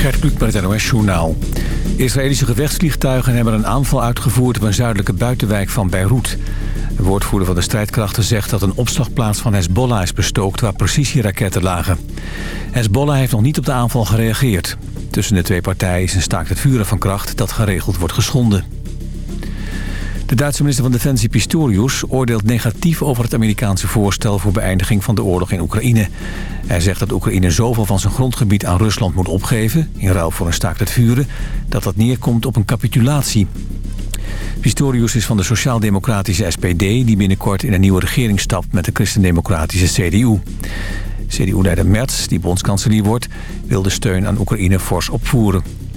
Gert Kluk met het NOS-journaal. Israëlische gevechtsvliegtuigen hebben een aanval uitgevoerd... op een zuidelijke buitenwijk van Beirut. De woordvoerder van de strijdkrachten zegt dat een opslagplaats van Hezbollah is bestookt... waar precisieraketten lagen. Hezbollah heeft nog niet op de aanval gereageerd. Tussen de twee partijen is een staakt het vuren van kracht... dat geregeld wordt geschonden. De Duitse minister van Defensie Pistorius oordeelt negatief over het Amerikaanse voorstel voor beëindiging van de oorlog in Oekraïne. Hij zegt dat Oekraïne zoveel van zijn grondgebied aan Rusland moet opgeven, in ruil voor een staakt het vuren, dat dat neerkomt op een capitulatie. Pistorius is van de sociaal-democratische SPD... die binnenkort in een nieuwe regering stapt met de christendemocratische CDU. CDU-leider Merz, die bondskanselier wordt... wil de steun aan Oekraïne fors opvoeren.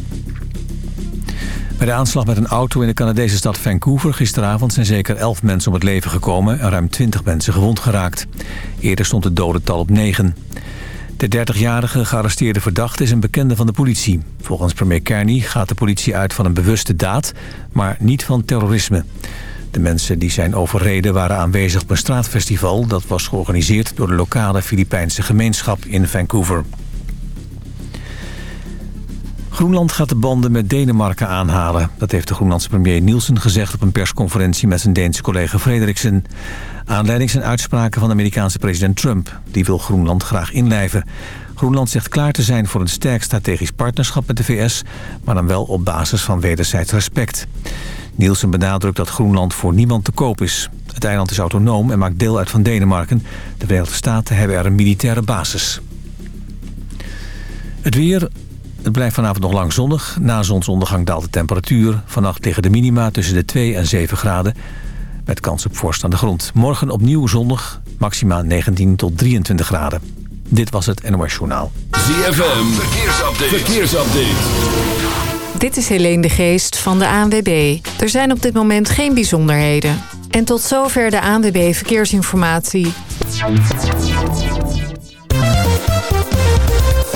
Bij de aanslag met een auto in de Canadese stad Vancouver gisteravond zijn zeker 11 mensen om het leven gekomen en ruim 20 mensen gewond geraakt. Eerder stond het dodental op 9. De 30-jarige gearresteerde verdachte is een bekende van de politie. Volgens premier Kearney gaat de politie uit van een bewuste daad, maar niet van terrorisme. De mensen die zijn overreden waren aanwezig op een straatfestival... dat was georganiseerd door de lokale Filipijnse gemeenschap in Vancouver. Groenland gaat de banden met Denemarken aanhalen. Dat heeft de Groenlandse premier Nielsen gezegd op een persconferentie met zijn Deense collega Frederiksen. Aanleiding zijn uitspraken van de Amerikaanse president Trump. Die wil Groenland graag inlijven. Groenland zegt klaar te zijn voor een sterk strategisch partnerschap met de VS... maar dan wel op basis van wederzijds respect. Nielsen benadrukt dat Groenland voor niemand te koop is. Het eiland is autonoom en maakt deel uit van Denemarken. De Verenigde Staten hebben er een militaire basis. Het weer, het blijft vanavond nog lang zonnig. Na zonsondergang daalt de temperatuur. Vannacht liggen de minima tussen de 2 en 7 graden. Met kans op vorst aan de grond. Morgen opnieuw zonnig. Maxima 19 tot 23 graden. Dit was het NOS Journaal. ZFM. Verkeersupdate. Verkeersupdate. Dit is Helene de Geest van de ANWB. Er zijn op dit moment geen bijzonderheden. En tot zover de ANWB Verkeersinformatie.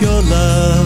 your love.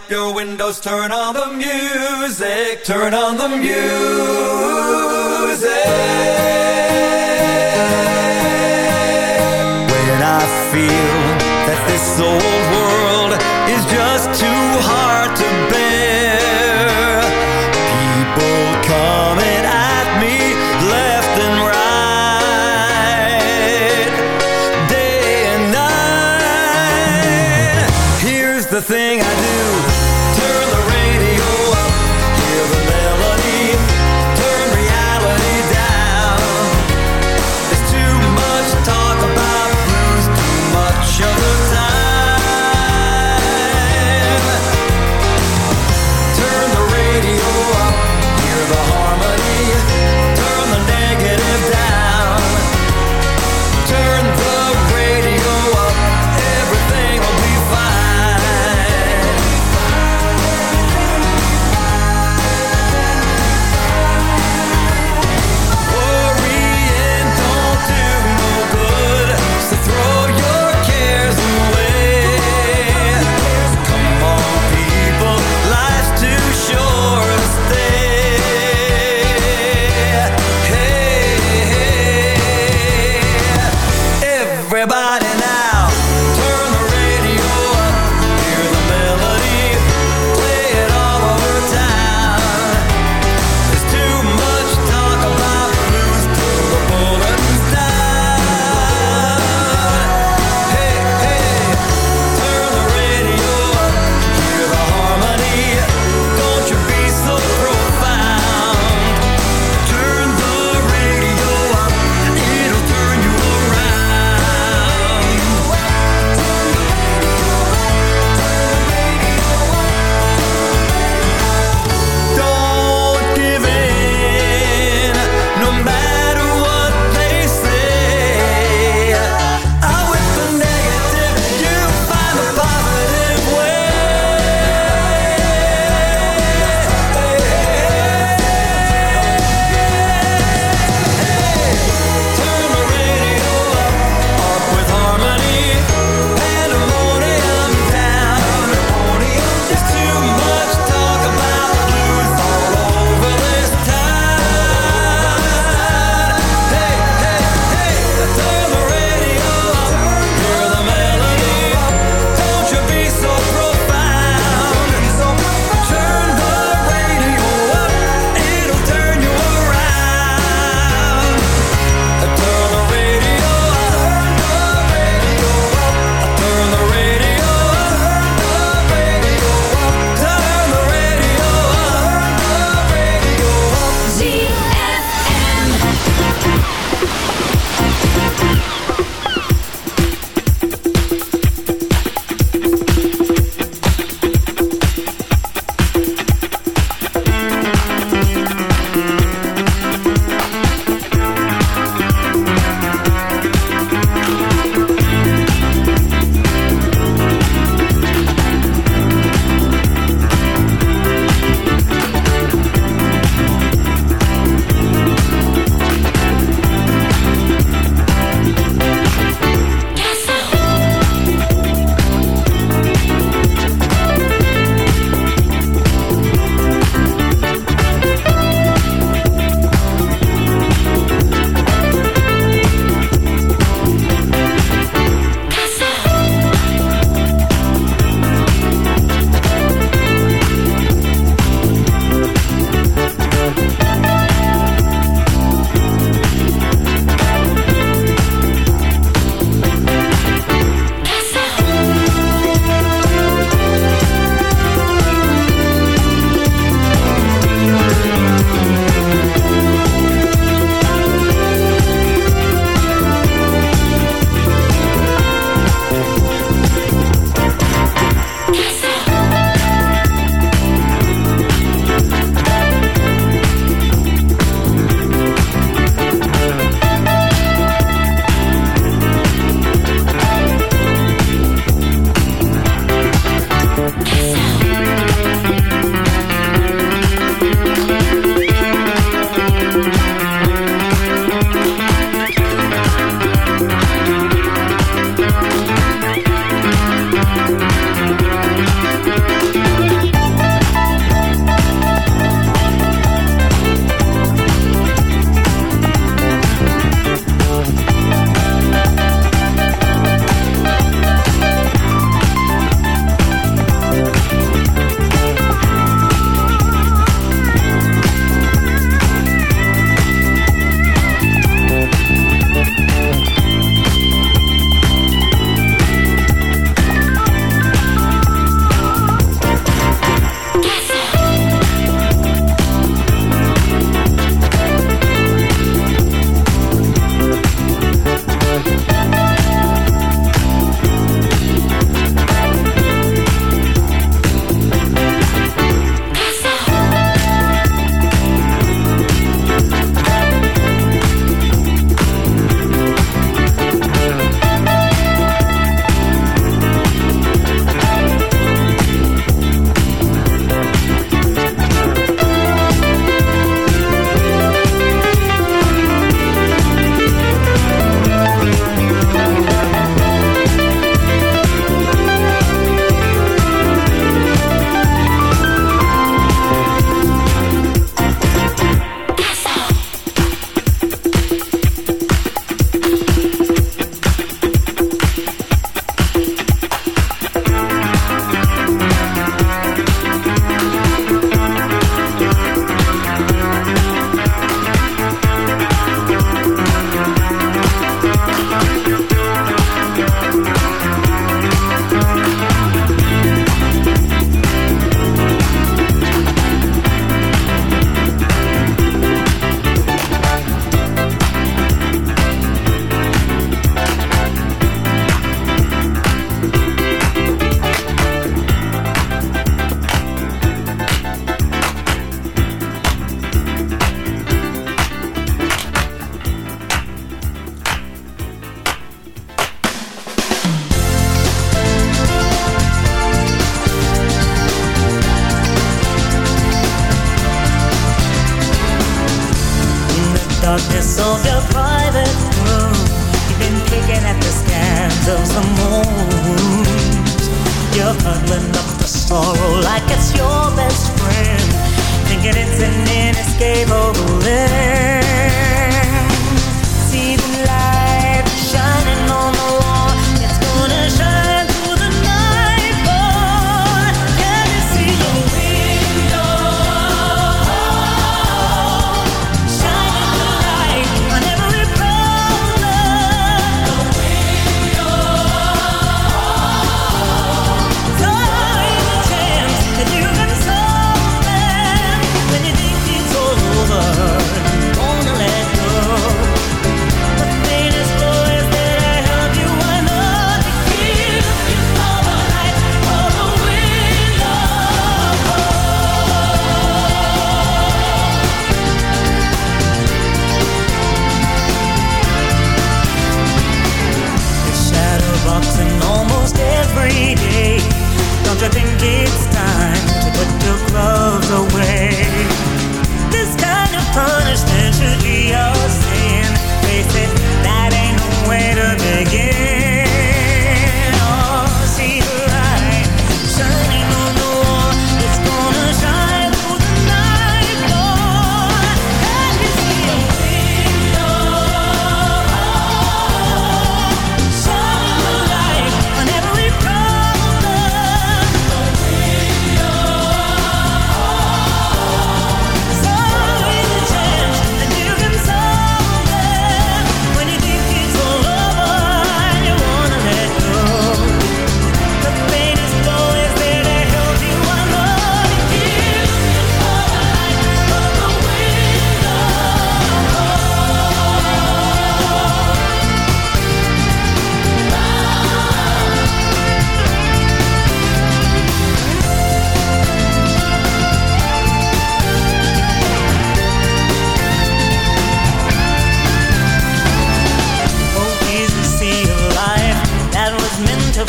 up your windows, turn on the music, turn on the music. When I feel that this old world is just too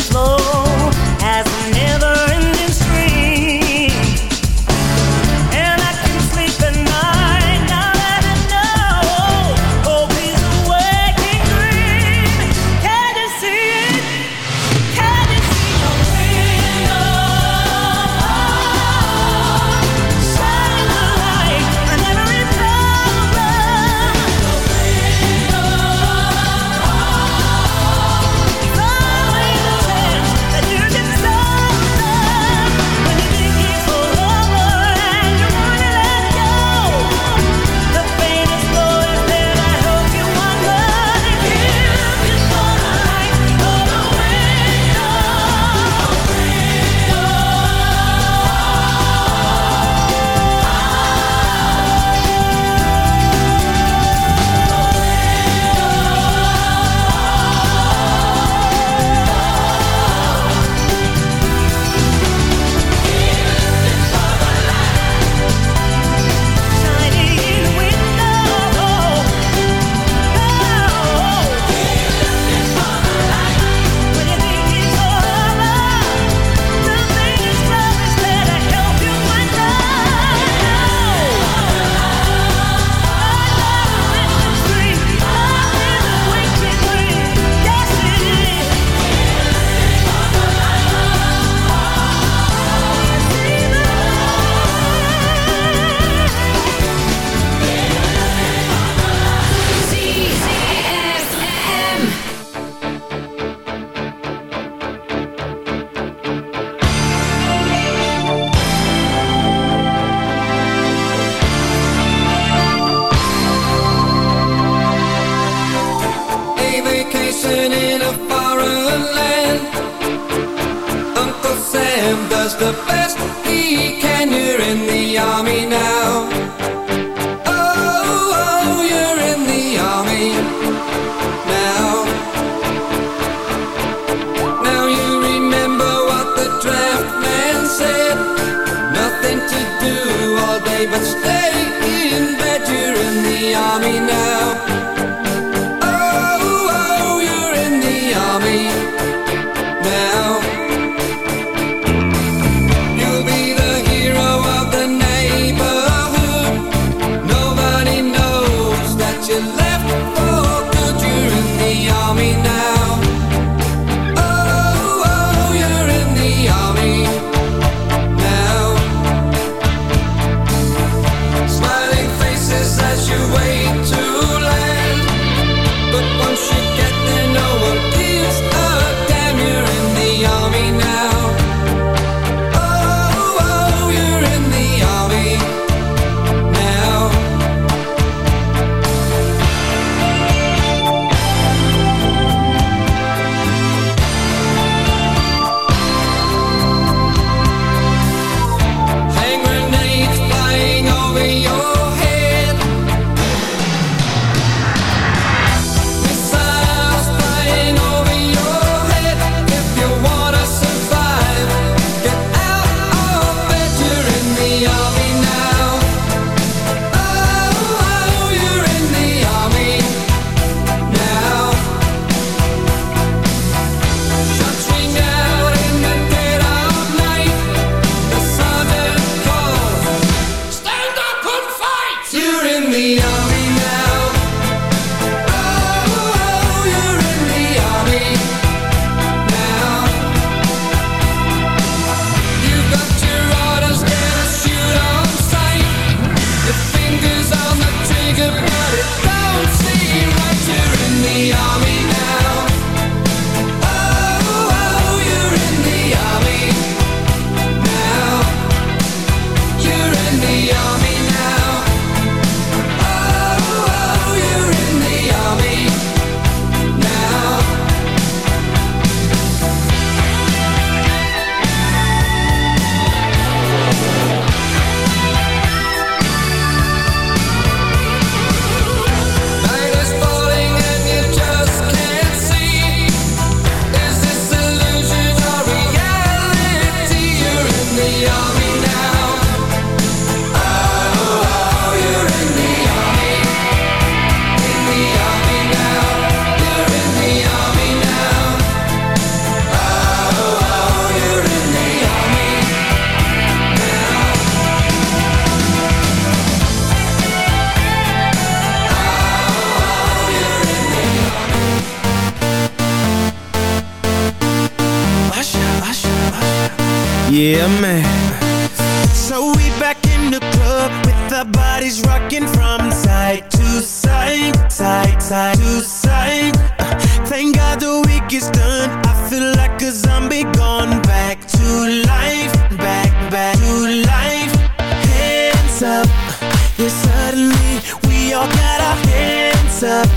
meant we all got our hands up.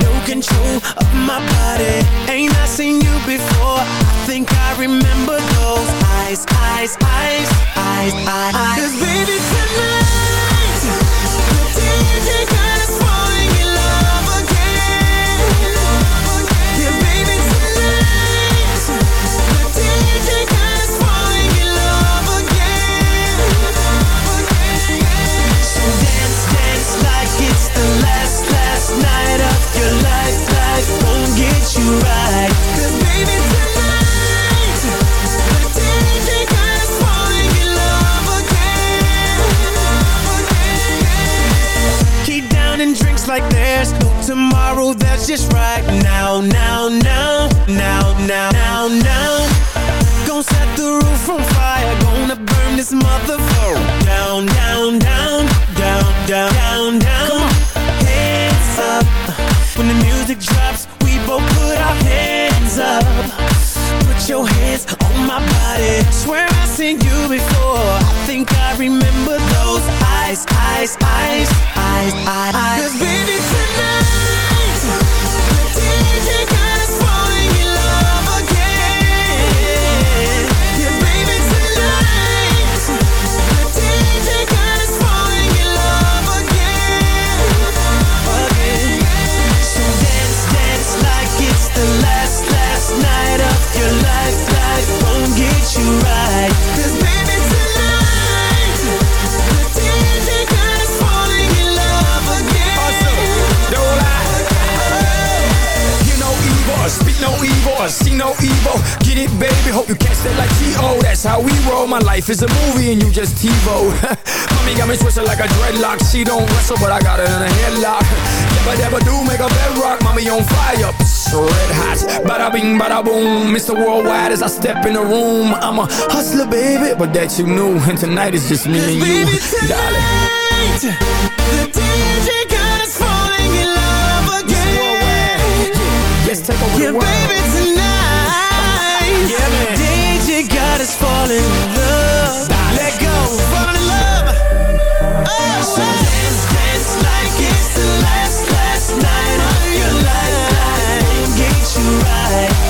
No control of my body. Ain't I seen you before? I think I remember those eyes, eyes, eyes, eyes, eyes. Cause baby tonight, drops, both put our hands up. Put your hands on my body. Swear I've seen you before. I think I remember those eyes, eyes, eyes, eyes, eyes. Cause baby tonight, no evil, or see no evil. Get it, baby. Hope you catch that like T.O. That's how we roll. My life is a movie and you just TiVo. Mommy got me twisted like a dreadlock. She don't wrestle, but I got her in a headlock. Never, never do make a bedrock. Mommy on fire. Psst, red hot. Bada bing, bada boom. Mr. Worldwide as I step in the room. I'm a hustler, baby, but that you knew. And tonight is just me and you, Baby darling. tonight, Yeah, baby tonight, Yeah, man. DJ got us falling in love. Let go, fall in love. Oh, so dance, dance like it's the last, last night of your life. Get you right.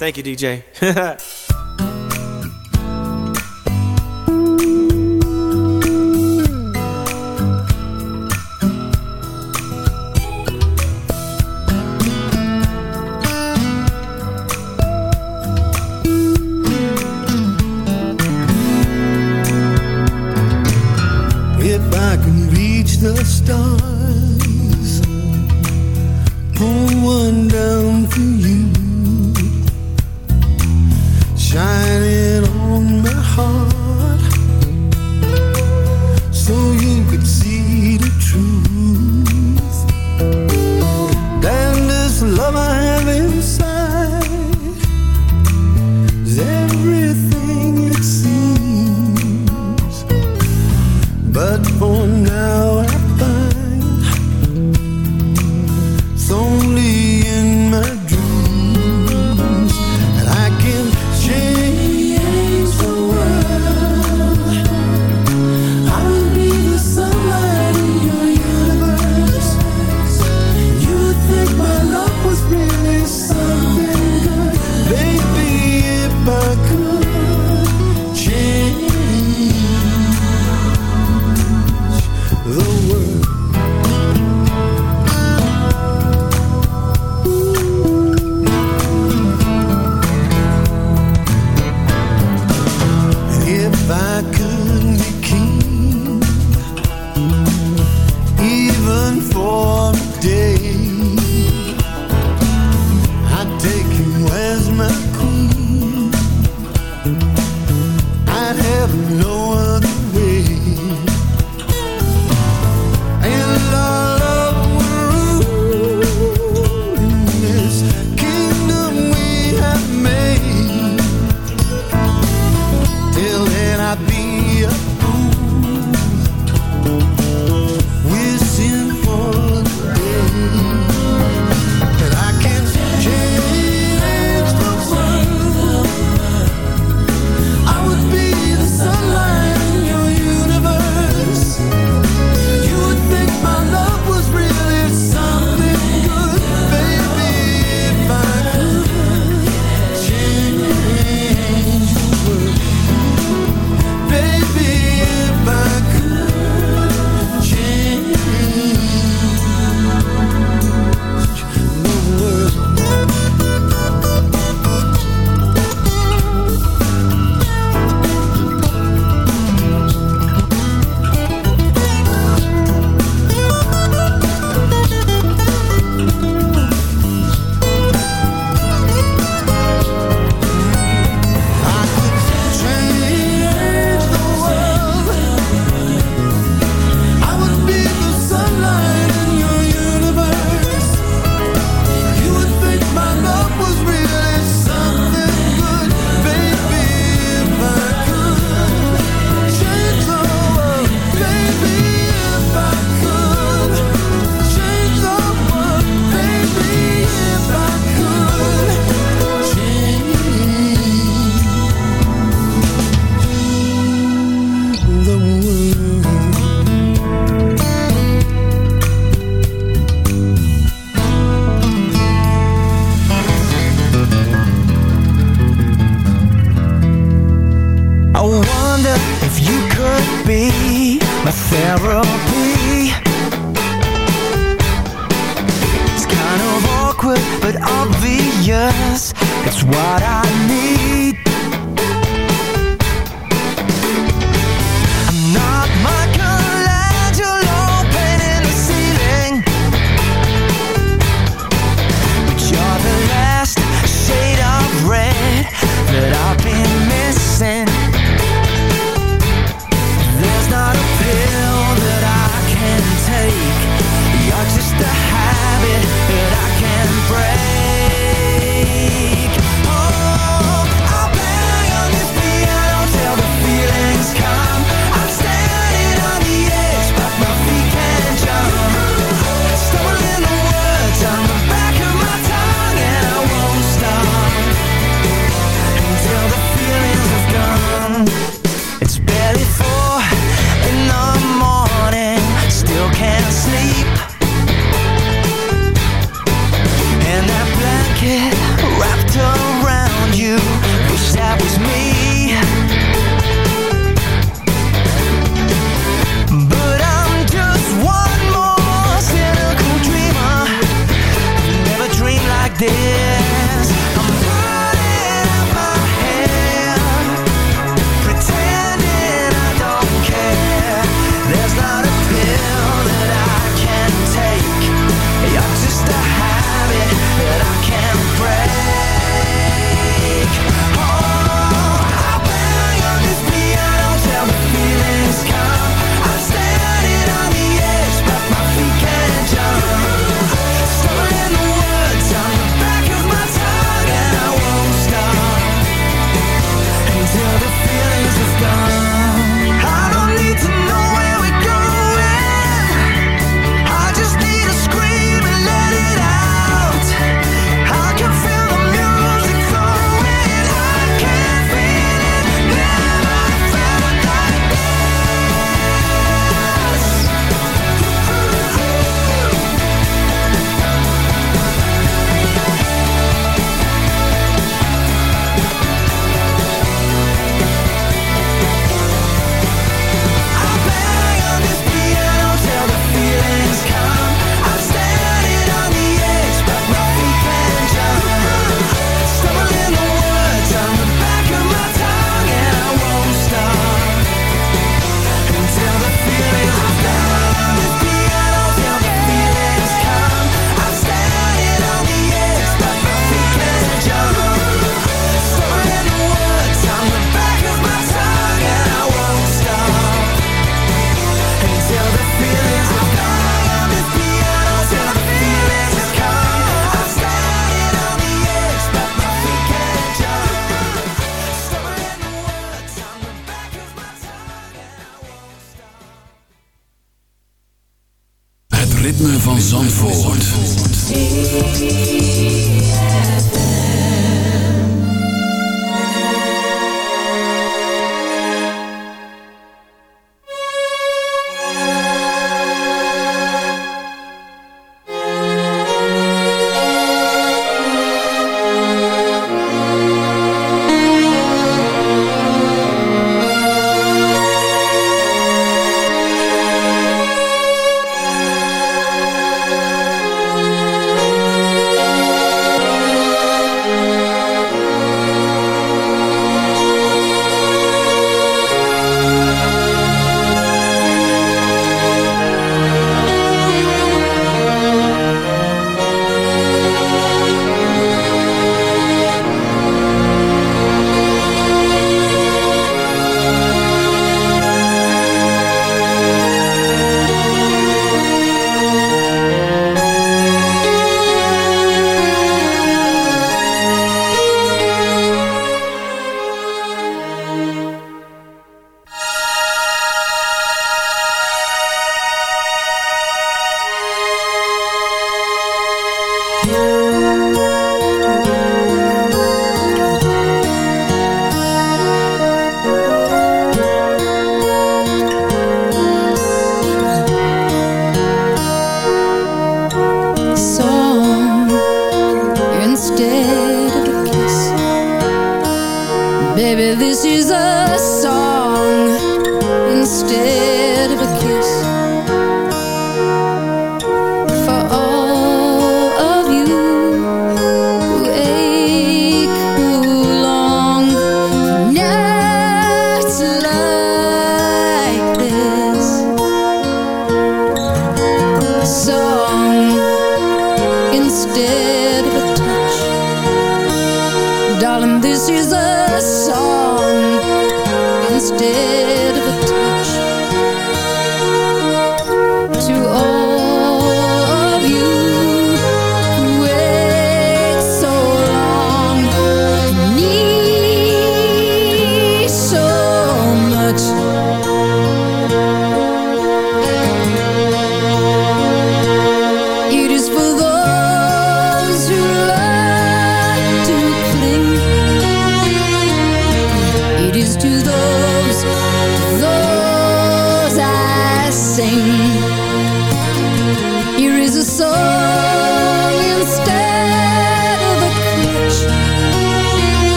Thank you, DJ.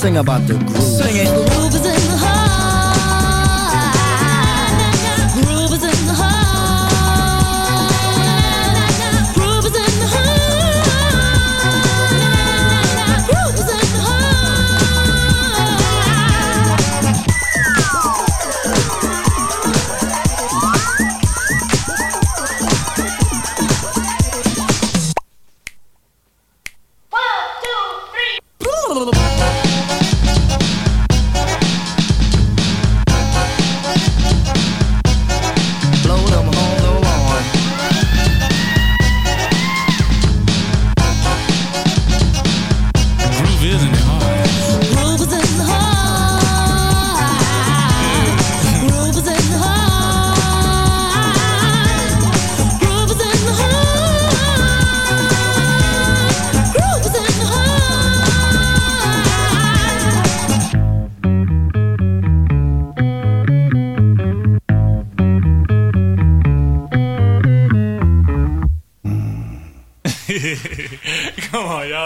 sing about the groove. Sing it. The groove is in the heart.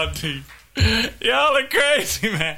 auntie. Y'all are crazy, man.